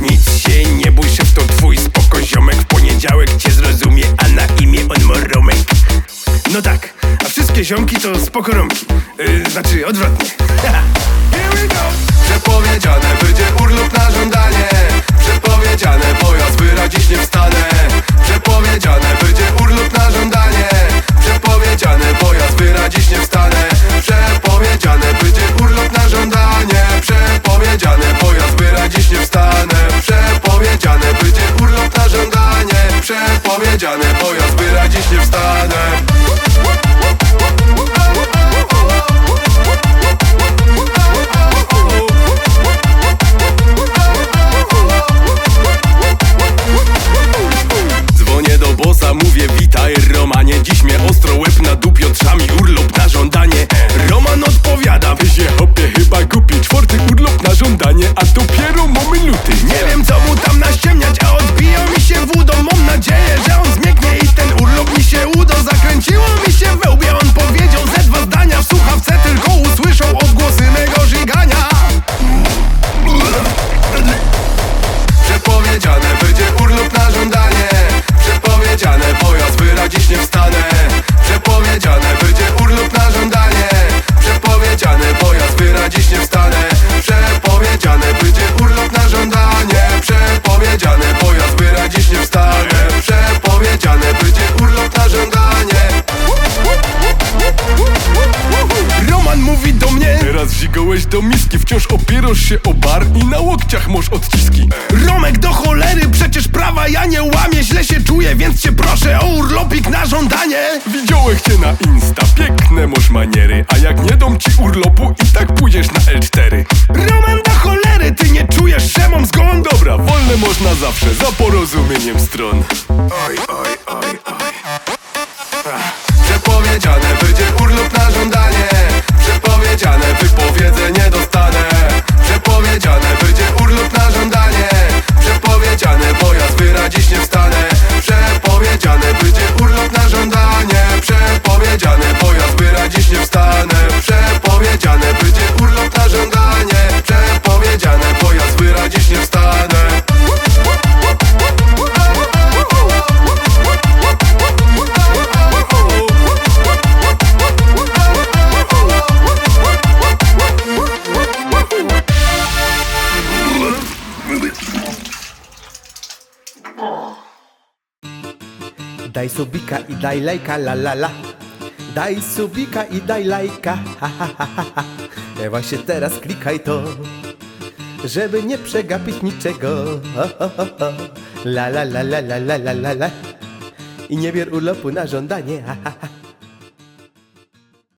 Nic się nie bój, szef to twój spoko ziomek. W poniedziałek cię zrozumie, a na imię on Moromek. No tak, a wszystkie ziomki to spoko romki yy, Znaczy odwrotnie Przepowiedziane pojazd wyra dziś nie wstanę. Dzwonię do bossa, mówię witaj Romanie. Dziś mnie ostro łeb na dupie otrzami urlop na żądanie. Roman odpowiada Wy się hopie Przepowiedziane pojazd wyra dziś nie wstanę. Przepowiedziane będzie urlop na żądanie. Przepowiedziane pojazd wyra dziś nie wstanę. Przepowiedziane będzie urlop na żądanie. Roman mówi do mnie Teraz zigołeś do miski Wciąż opierasz się o bar i na łokciach masz odciski. Romek do cholery, przecież prawa ja nie więc cię proszę o urlopik na żądanie. Widziałem cię na Insta, piękne masz maniery A jak nie dom ci urlopu i tak pójdziesz na L4 Roman do cholery, ty nie czujesz, że mam zgon? Dobra, wolne można zawsze, za porozumieniem stron. Oj, oj, oj, oj. Przepowiedziane Daj subika i daj lajka, la la la. Daj subika i daj lajka, ha ha ha ha. ha. Właśnie teraz klikaj to, żeby nie przegapić niczego. O. La la la la la la la la. I nie bier urlopu na żądanie, ha ha ha.